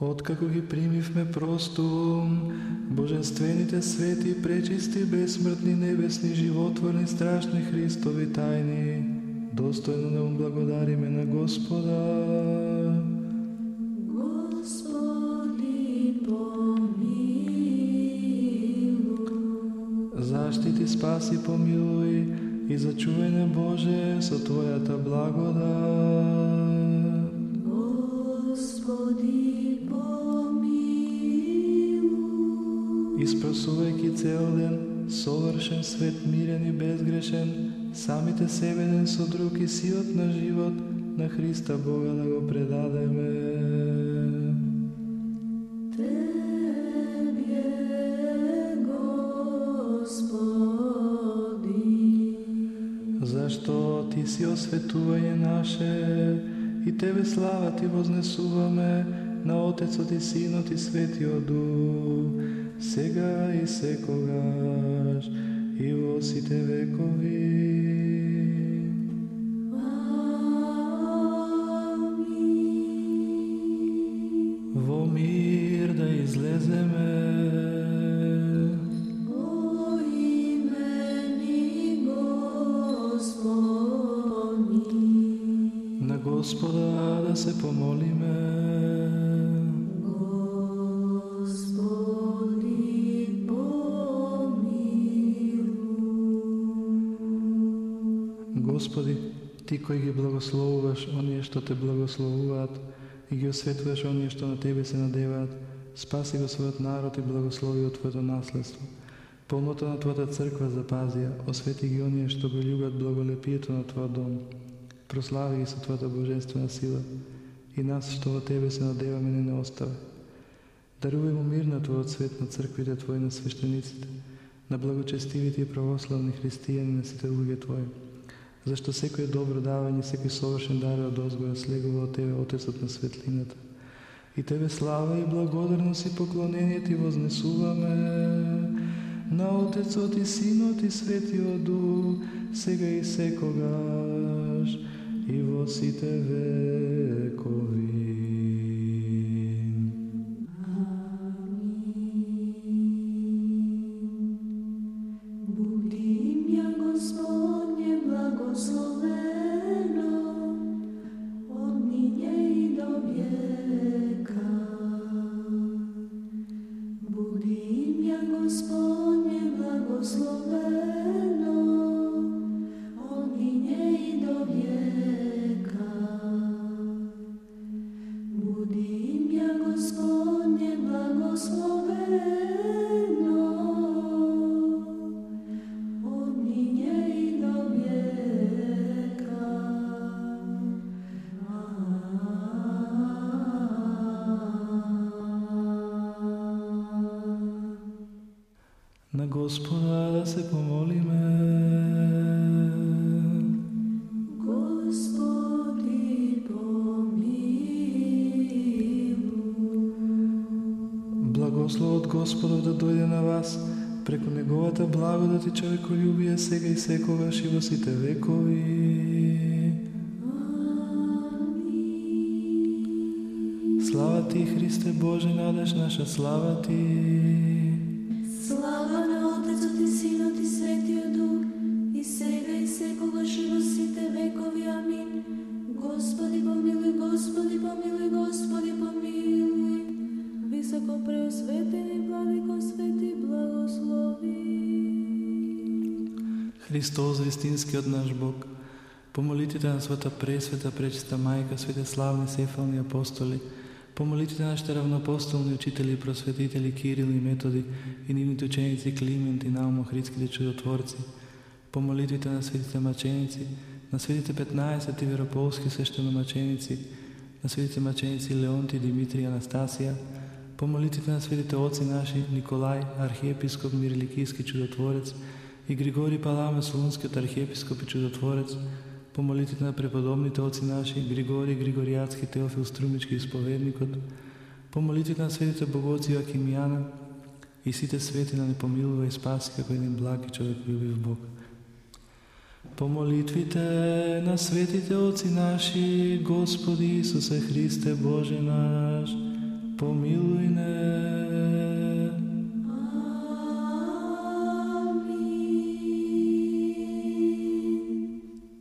Откако ги примивме простум, божествените свети, пречисти, безсмртни, небесни, животворни, страшни Христови тајни, достојно да му благодариме на Господа. Господи, помилуј. Заштити, спаси, помилуј и зачувај на Боже со Твојата благодат. Господи. Испрасувајќи цел ден, совршен свет, мирен и безгрешен, самите себе ден со друг и силот на живот на Христа Бога да го предадеме. Зашто Ти си осветување наше и Тебе слава Ти вознесуваме на Отецот и Синот и Светиот Дух, сега и секогаш и во сите векови. Амин. Во мир да излеземе, Господа да се помолиме. Господи, Ти кој ги благословуваш оние што те благословуваат и ги осветуваш оние што на Тебе се надеваат, спаси го својот народ и благослови од Твоето наследство. Полнота на Твојата црква запазија, освети ги оние што го љубат благолепието на Твојот дом. Прослави ги со Твојата божествена сила и нас што во Тебе се надеваме не не остави. Дарувај му мир на Твојот свет на црквите Твои на свештениците, на благочестивите и православни христијани на сите луѓе Твои. Зашто секој добро давање, секој совршен дар од озгора слегува од Тебе, Отецот на светлината. И Тебе слава и благодарност и поклонение Ти вознесуваме на Отецот и Синот и Светиот Дух, сега и секогаш и во сите векови. Господа да се помолиме. Господи, помилуј. Благословот Господов да дојде на вас, преку Неговата благодат и човеколюбие сега и секогаш и во сите векови. Слава Ти, Христе Боже, надеж наша, слава Ти. И сега и секогаш и во сите векови. Амин. Господи, помилуј, Господи, помилуј, Господи, помилуј. Високо преосветени владико свети благослови. Христос, вистинскиот наш Бог, по молитите на Свата Пресвета, Пречиста Мајка, Свете славни сефални апостоли, по молитите на нашите равнопостолни учители и просветители Кирил и Методи и нивните ученици Климент и наумо Охридските чудотворци, по молитвите на светите маченици, на светите 15 верополски свештеномаченици, на светите маченици Леонти, Димитрий и Анастасија, по молитвите на светите оци наши Николај, архиепископ Мирликијски чудотворец и Григори Паламе, Солунскиот архиепископ и чудотворец, по молитвите на преподобните оци наши Григори Григоријатски, Теофил Струмички, исповедникот, по молитвите на светите богоци Јоаким и сите свети на не помилува и спаси како еден благ и човеколюбив Бог. По молитвите на светите оци наши, Господи Исусе Христе Боже наш, помилуй нас.